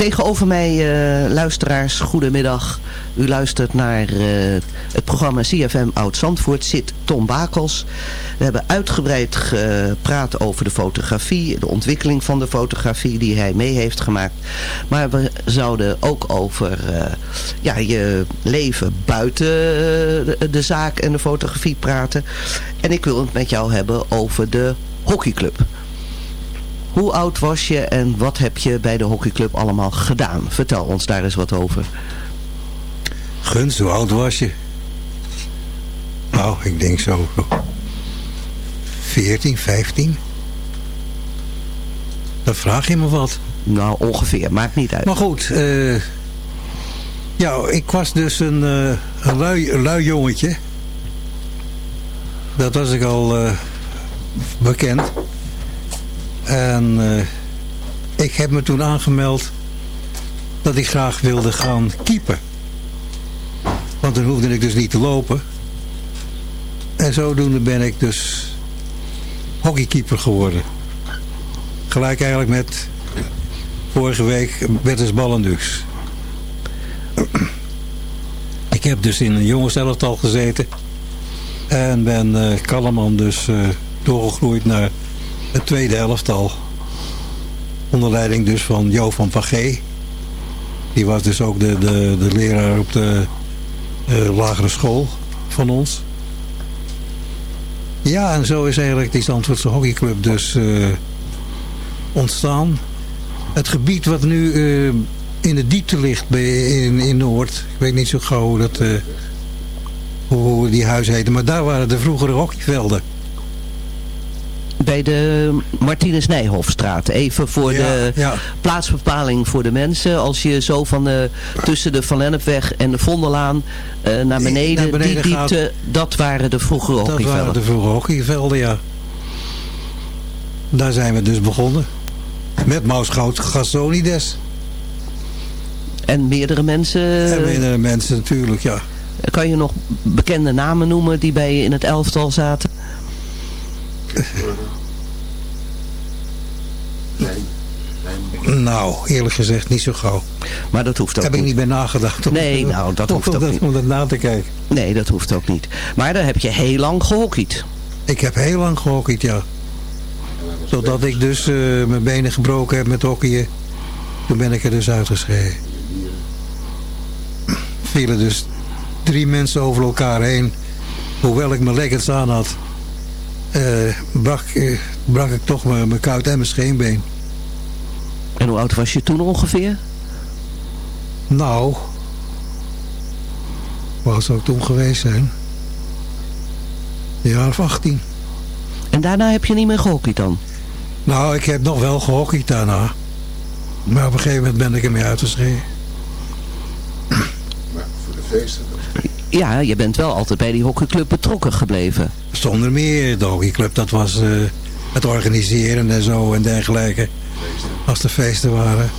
Tegenover mij, eh, luisteraars, goedemiddag. U luistert naar eh, het programma CFM Oud-Zandvoort. Zit Tom Bakels. We hebben uitgebreid gepraat over de fotografie. De ontwikkeling van de fotografie die hij mee heeft gemaakt. Maar we zouden ook over eh, ja, je leven buiten de, de zaak en de fotografie praten. En ik wil het met jou hebben over de hockeyclub. Hoe oud was je en wat heb je bij de hockeyclub allemaal gedaan? Vertel ons daar eens wat over. Guns, hoe oud was je? Nou, ik denk zo 14, 15. Dan vraag je me wat. Nou, ongeveer. Maakt niet uit. Maar goed, eh, ja, ik was dus een, eh, een, lui, een lui jongetje. Dat was ik al eh, bekend. En eh, ik heb me toen aangemeld dat ik graag wilde gaan keepen. Want dan hoefde ik dus niet te lopen. En zodoende ben ik dus hockeykeeper geworden. Gelijk eigenlijk met vorige week Bertus Ballendux. Ik heb dus in een jongenselftal gezeten. En ben uh, Kalleman dus uh, doorgegroeid naar het tweede elftal. Onder leiding dus van Jo van. Die was dus ook de, de, de leraar op de uh, lagere school van ons. Ja, en zo is eigenlijk die Zandvoortse hockeyclub dus uh, ontstaan. Het gebied wat nu uh, in de diepte ligt bij, in, in Noord. Ik weet niet zo gauw hoe, dat, hoe die huizen heten. Maar daar waren de vroegere hockeyvelden. Bij de Martinus Nijhofstraat. Even voor Ja, de ja. plaatsbepaling voor de mensen. Als je zo van de, tussen de Van Lennepweg en de Vondellaan eh, naar beneden, naar beneden die gaat. diepte, dat waren de vroegere Dat waren hockeyvelden. de vroegere hockeyvelden, ja. Daar zijn we dus begonnen. Met Mausgoud Gasonides. En meerdere mensen... En meerdere mensen natuurlijk, ja. Kan je nog bekende namen noemen die bij je in het elftal zaten? Nou, eerlijk gezegd niet zo gauw. Maar dat hoeft ook Heb ik niet bij nagedacht. om- Nee, nou, dat om- hoeft ook niet. Om dat na te kijken. Nee, dat hoeft ook niet. Maar daar heb je heel lang gehockeyd. Ik heb heel lang gehockeyd, ja. Totdat ik dus eh, mijn benen gebroken heb met hockeyen. Toen ben ik er dus uitgeschreven. [CLEARS THROAT] Vielen dus drie mensen over elkaar heen. Hoewel ik mijn leggings aan had, eh, brak, eh, brak ik toch mijn, mijn kuit en mijn scheenbeen. En hoe oud was je toen ongeveer? Nou, wat zou ik toen geweest zijn? Een jaar of 18. En daarna heb je niet meer gehockeyd dan? Nou, ik heb nog wel gehockeyd daarna. Maar op een gegeven moment ben ik ermee uitgeschreven. Maar voor de feesten... Ja, je bent wel altijd bij die hockeyclub betrokken gebleven. Zonder meer, de hockeyclub, dat was eh, het organiseren en zo en dergelijke. Als er feesten waren.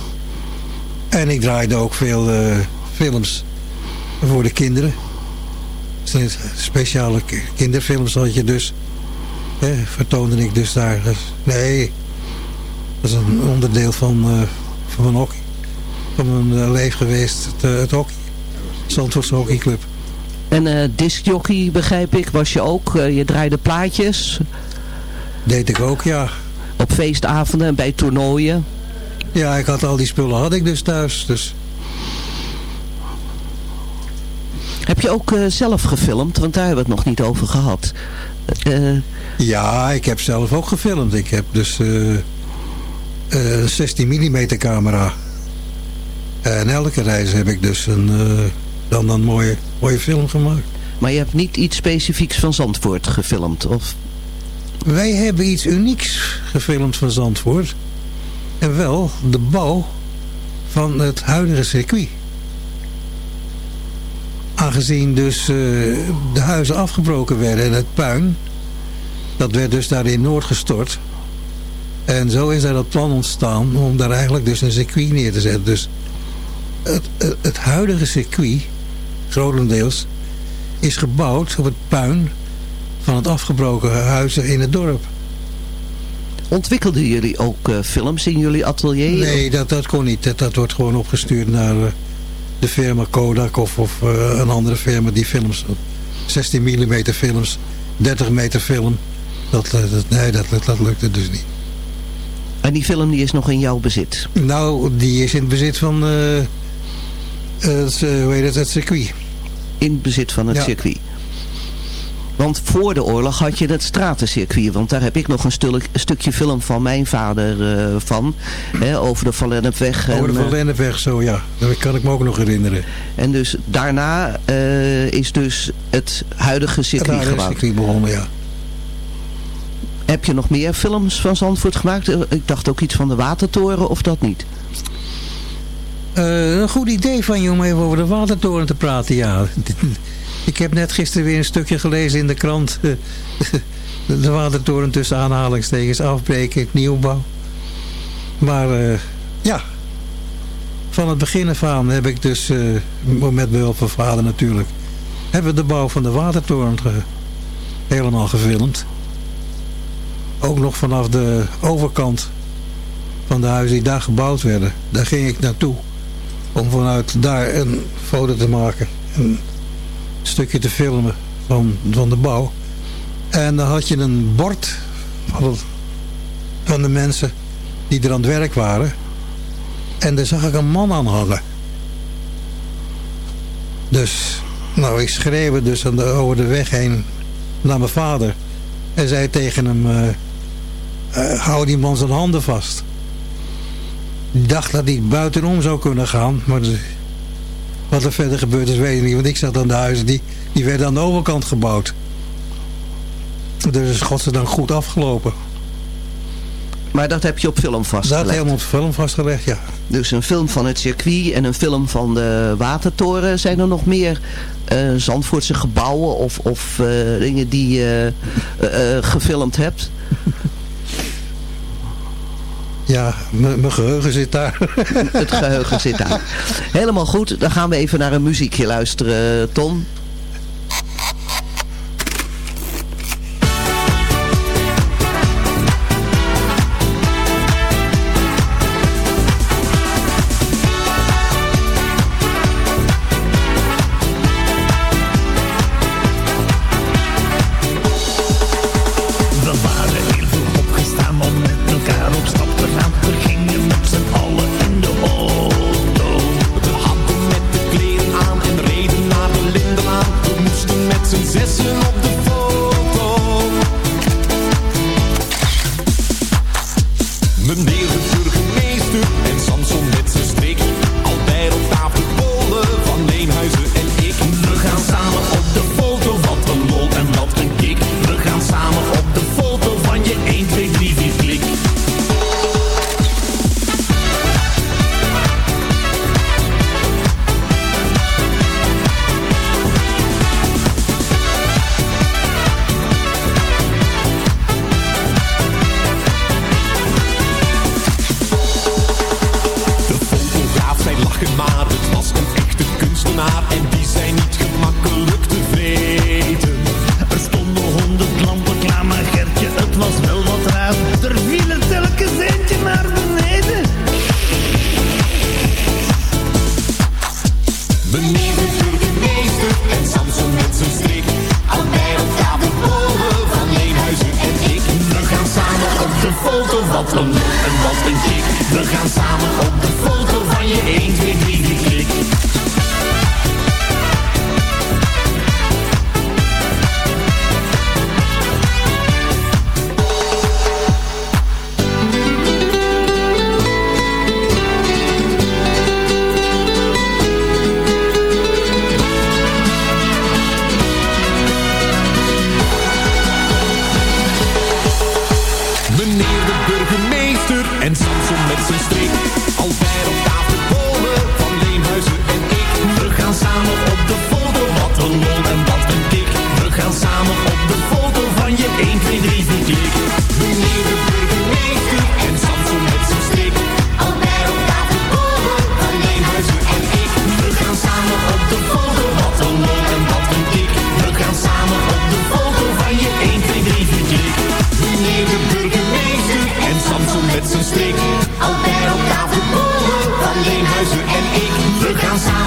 En ik draaide ook veel eh, films voor de kinderen. Speciale ki- kinderfilms had je dus. Hè, vertoonde ik dus daar. Dus, nee, dat is een onderdeel van, eh, van mijn hockey. Van mijn eh, leven geweest, het, eh, het hockey. Zandvoortse hockeyclub. En eh discjockey, begrijp ik, was je ook. Eh, je draaide plaatjes. Deed ik ook, ja. Op feestavonden en bij toernooien. Ja, ik had al die spullen had ik dus thuis. Dus Heb je ook eh, zelf gefilmd? Want daar hebben we het nog niet over gehad. Eh, Ja, ik heb zelf ook gefilmd. Ik heb dus eh, eh, een 16 mm camera. En elke reis heb ik dus een, eh, dan een mooie, mooie film gemaakt. maar je hebt niet iets specifieks van Zandvoort gefilmd? Of... Wij hebben iets unieks gefilmd van Zandvoort. En wel de bouw van het huidige circuit. Aangezien dus eh, de huizen afgebroken werden en het puin, dat werd dus daar in Noord gestort. En zo is daar dat plan ontstaan om daar eigenlijk dus een circuit neer te zetten. Dus het, het, het huidige circuit, grotendeels, is gebouwd op het puin van het afgebroken huizen in het dorp. Ontwikkelden jullie ook eh, films in jullie atelier? Nee, dat, dat kon niet. Dat, dat wordt gewoon opgestuurd naar eh, de firma Kodak of, of eh, een andere firma die films. 16 mm films, 30 meter film. Dat, dat, nee, dat, dat, dat lukte dus niet. En die film die is nog in jouw bezit? Nou, die is in het bezit van het, hoe heet het, het circuit. In bezit van het Ja. circuit? Want voor de oorlog had je het stratencircuit. Want daar heb ik nog een, stukje film van mijn vader eh, van. Hè, over de Van Lennepweg. Over de en, Van eh, Lennepweg zo, ja. Dat kan ik me ook nog herinneren. En dus daarna eh, is dus het huidige Het circuit huidige gebouwd. circuit begonnen, ja. Heb je nog meer films van Zandvoort gemaakt? Ik dacht ook iets van de Watertoren of dat niet? Eh, een goed idee van je om even over de watertoren te praten, ja. Ik heb net gisteren weer een stukje gelezen in de krant. [LAUGHS] De watertoren tussen aanhalingstekens afbreken, nieuwbouw. Maar eh, ja, van het begin af aan heb ik dus, eh, met behulp van vader natuurlijk, hebben we de bouw van de watertoren helemaal gefilmd. Ook nog vanaf de overkant van de huizen die daar gebouwd werden. Daar ging ik naartoe om vanuit daar een foto te maken. Een stukje te filmen van, van de bouw. En dan had je een bord van, de mensen die er aan het werk waren. En daar zag ik een man aan hangen. Dus, nou ik schreeuwde dus aan de, over de weg heen naar mijn vader. En zei tegen hem, eh, hou die man zijn handen vast. Ik dacht dat hij buitenom zou kunnen gaan. Maar wat er verder gebeurd is, weet ik niet. Want ik zat aan de huizen, die, die werden aan de overkant gebouwd. Dus is godzijdank goed afgelopen. Maar dat heb je op film Dat vastgelegd? helemaal op film vastgelegd, ja. Dus een film van het circuit en een film van de Watertoren. Zijn er nog meer eh, Zandvoortse gebouwen of, of eh, dingen die je eh, gefilmd hebt? Ja, mijn geheugen zit daar. [LAUGHS] Het geheugen zit daar. Helemaal goed, dan gaan we even naar een muziekje luisteren, Ton. Meneer de burgemeester en Samson met zijn streek Albert op tafel Polen van Leenhuizen en ik. We gaan samen op de foto, wat een en wat een kick. We gaan samen op de foto van je 1, 2, 3, 4 klik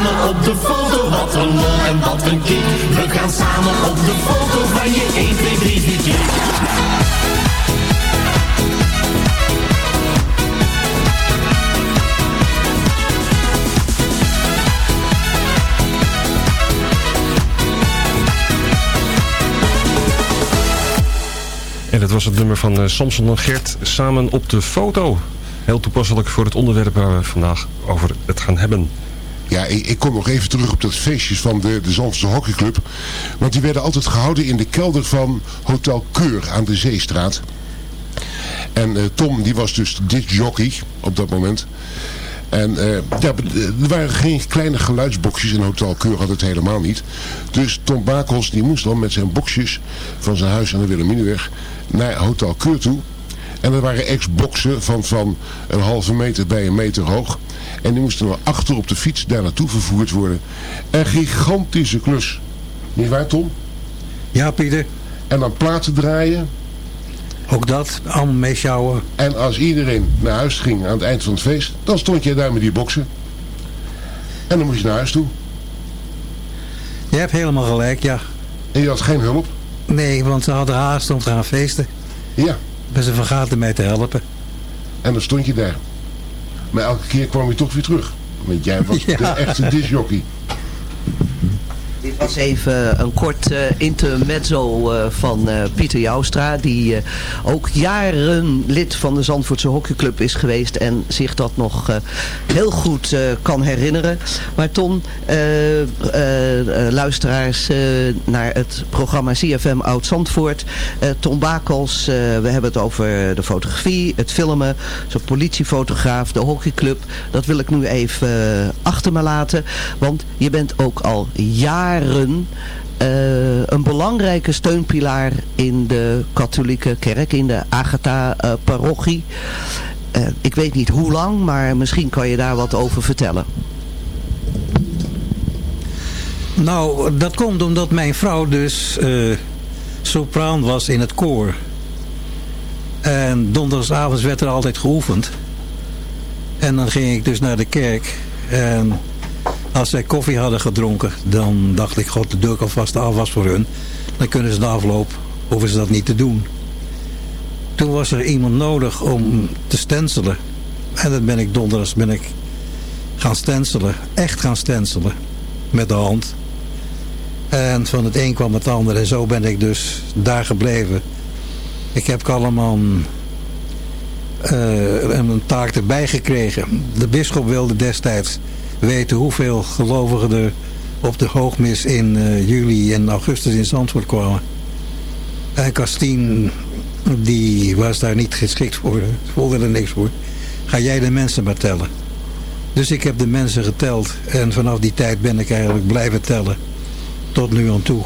samen op de foto, wat een lol en wat een kick. We gaan samen op de foto van je 1, 2, 3, 4 klik. En dat was het nummer van eh, Samson en Gert samen op de foto. Heel toepasselijk voor het onderwerp waar we vandaag over het gaan hebben. Ja, ik, ik kom nog even terug op dat feestjes van de, de Zandvoortse hockeyclub. Want die werden altijd gehouden in de kelder van Hotel Keur aan de Zeestraat. En eh, Tom, die was dus discjockey op dat moment. En eh, ja, er waren geen kleine geluidsboxjes in Hotel Keur, had het helemaal niet. Dus Tom Bakels, die moest dan met zijn boxjes van zijn huis aan de Wilhelminenweg naar Hotel Keur toe. En er waren ex-boxen van, van een halve meter bij een meter hoog. En die moesten dan achter op de fiets daar naartoe vervoerd worden. Een gigantische klus. Niet waar, Tom? Ja, Pieter. En dan platen draaien. Ook dat, allemaal meesjouwen. En als iedereen naar huis ging aan het eind van het feest, dan stond je daar met die boksen. En dan moest je naar huis toe. Je hebt helemaal gelijk, ja. En je had geen hulp? Nee, want ze hadden haast om te gaan feesten. Ja. Maar ze vergaten mij te helpen. En dan stond je daar. Maar elke keer kwam je toch weer terug. Want jij was [LAUGHS] Ja. de echte disjockey. Dit was even een kort eh, intermezzo eh, van eh, Pieter Joustra. Die ook jaren lid van de Zandvoortse hockeyclub is geweest. En zich dat nog heel goed kan herinneren. Maar Ton, luisteraars naar het programma CFM Oud Zandvoort. Tom Bakels, we hebben het over de fotografie, het filmen. Zo'n politiefotograaf, de hockeyclub. Dat wil ik nu even achter me laten. Want je bent ook al jaren eh, een belangrijke steunpilaar in de katholieke kerk, in de Agatha-parochie. Eh, ik weet niet hoe lang, maar misschien kan je daar wat over vertellen. Nou, dat komt omdat mijn vrouw dus eh, sopraan was in het koor. En donderdagsavonds werd er altijd geoefend. En dan ging ik dus naar de kerk. En als zij koffie hadden gedronken, dan dacht ik, god, de deur alvast de afwas voor hun. Dan kunnen ze de afloop, hoeven ze dat niet te doen. Toen was er iemand nodig om te stencelen. En dat ben ik donderdags ben ik gaan stencelen. Echt gaan stencelen. Met de hand. En van het een kwam het ander. En zo ben ik dus daar gebleven. Ik heb allemaal uh, een taak erbij gekregen. De bisschop wilde destijds weten hoeveel gelovigen er op de hoogmis in uh, juli en augustus in Zandvoort kwamen. En Castien, die was daar niet geschikt voor, voelde er niks voor. Ga jij de mensen maar tellen. Dus ik heb de mensen geteld en vanaf die tijd ben ik eigenlijk blijven tellen. Tot nu aan toe.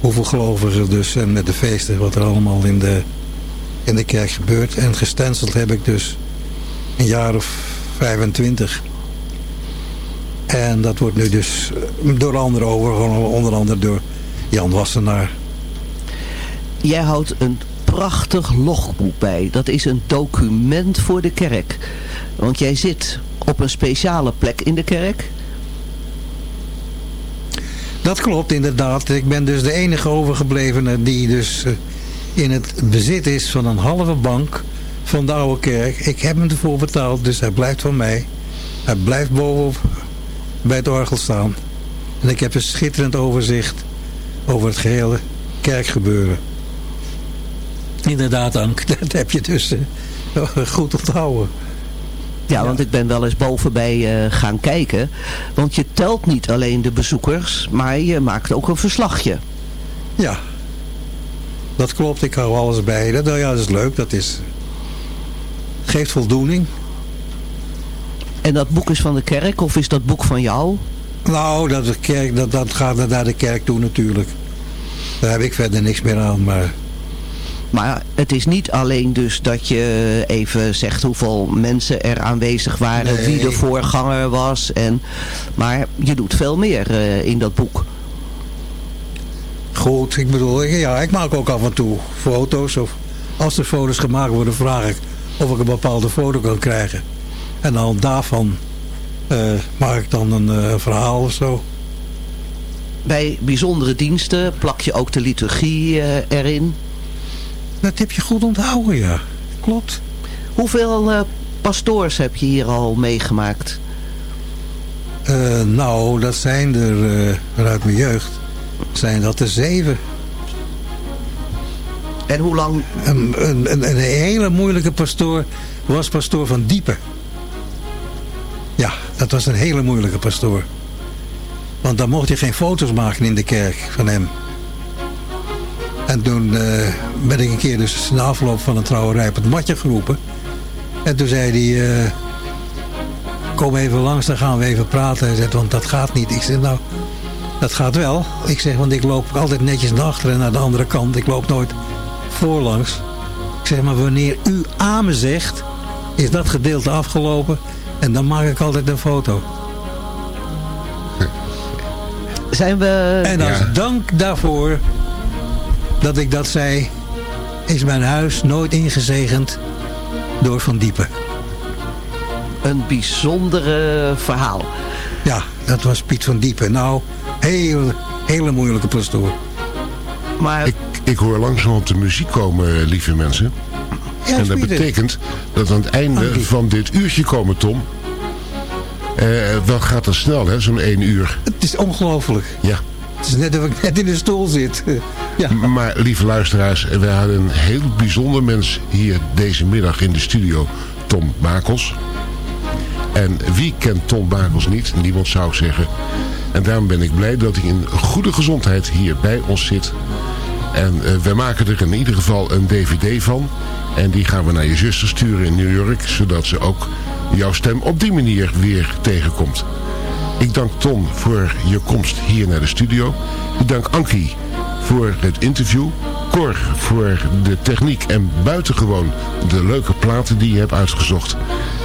Hoeveel gelovigen dus en met de feesten, wat er allemaal in de, in de kerk gebeurt. En gestenceld heb ik dus een jaar of 25. En dat wordt nu dus door anderen over, onder andere door Jan Wassenaar. Jij houdt een prachtig logboek bij. Dat is een document voor de kerk. Want jij zit op een speciale plek in de kerk. Dat klopt inderdaad. Ik ben dus de enige overgeblevene die dus eh, in het bezit is van een halve bank van de oude kerk. Ik heb hem ervoor betaald, dus hij blijft van mij. Hij blijft bovenop bij het orgel staan. En ik heb een schitterend overzicht over het gehele kerkgebeuren. Inderdaad, Ank, [LAUGHS] dat heb je dus uh, goed onthouden. Ja, want ik ben wel eens bovenbij uh, gaan kijken. Want je telt niet alleen de bezoekers, maar je maakt ook een verslagje. Ja, dat klopt. Ik hou alles bij. Dat, ja, dat is leuk. Dat is, geeft voldoening. En dat boek is van de kerk of is dat boek van jou? Nou, dat, de kerk, dat, dat gaat naar de kerk toe natuurlijk. Daar heb ik verder niks meer aan, maar... Maar het is niet alleen dus dat je even zegt hoeveel mensen er aanwezig waren, wie de voorganger was. En, maar je doet veel meer uh, in dat boek. Goed, ik bedoel, ja, ik maak ook af en toe foto's. Of als er foto's gemaakt worden, vraag ik of ik een bepaalde foto kan krijgen. En dan daarvan uh, maak ik dan een uh, verhaal of zo. Bij bijzondere diensten plak je ook de liturgie uh, erin. Dat heb je goed onthouden, ja. Klopt. Hoeveel pastoors heb je hier al meegemaakt? nou, dat zijn er uit mijn jeugd. Zijn dat er zeven. En hoe lang? Een, een, een, een hele moeilijke pastoor was pastoor van Diepen. Ja, dat was een hele moeilijke pastoor. Want dan mocht je geen foto's maken in de kerk van hem. En toen uh, ben ik een keer dus na afloop van een trouwerij op het matje geroepen. En toen zei hij, uh, kom even langs, dan gaan we even praten. Hij zei, want dat gaat niet. Ik zei, nou, dat gaat wel. Ik zeg, want ik loop altijd netjes naar achteren en naar de andere kant. Ik loop nooit voorlangs. Ik zeg, maar wanneer u amen zegt, is dat gedeelte afgelopen. En dan maak ik altijd een foto. Zijn we... En als dank daarvoor dat ik dat zei... is mijn huis nooit ingezegend door Van Diepen. Een bijzondere verhaal. Ja, dat was Piet van Diepen. Nou, hele, hele moeilijke pastoor. Maar... Ik, ik hoor langzaam op de muziek komen, lieve mensen. En dat betekent dat aan het einde van dit uurtje komen, Tom. Uh, wel gaat dat snel, hè, zo'n één uur. Het is ongelooflijk. Ja. Het is net of ik net in de stoel zit. [LAUGHS] ja. Maar lieve luisteraars, we hadden een heel bijzonder mens hier deze middag in de studio. Tom Bakels. En wie kent Tom Bakels niet? Niemand zou zeggen. En daarom ben ik blij dat hij in goede gezondheid hier bij ons zit. En uh, we maken er in ieder geval een dvd van. En die gaan we naar je zuster sturen in New York. Zodat ze ook jouw stem op die manier weer tegenkomt. Ik dank Tom voor je komst hier naar de studio. Ik dank Ankie voor het interview. Cor voor de techniek en buitengewoon de leuke platen die je hebt uitgezocht.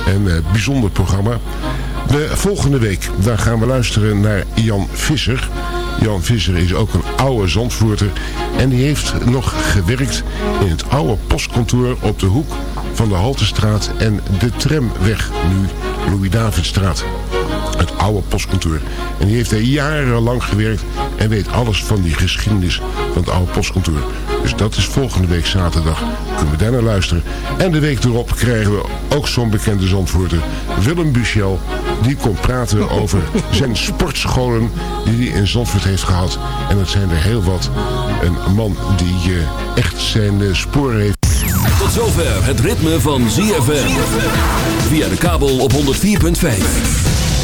Een uh, bijzonder programma. De volgende week daar gaan we luisteren naar Jan Visser. Jan Visser is ook een oude zandvoerter. En die heeft nog gewerkt in het oude postkantoor op de hoek van de Haltestraat en de tramweg, nu Louis-Davidstraat. Het oude postkantoor. En die heeft er jarenlang gewerkt en weet alles van die geschiedenis van het oude postkantoor. Dus dat is volgende week zaterdag. Kunnen we daar naar luisteren. En de week erop krijgen we ook zo'n bekende zandvoerder. Willem Buchel. Die komt praten over zijn sportscholen die hij in Zandvoort heeft gehad. En dat zijn er heel wat. Een man die eh, echt zijn eh, sporen heeft. Tot zover het ritme van ZFM. Via de kabel op 104.5.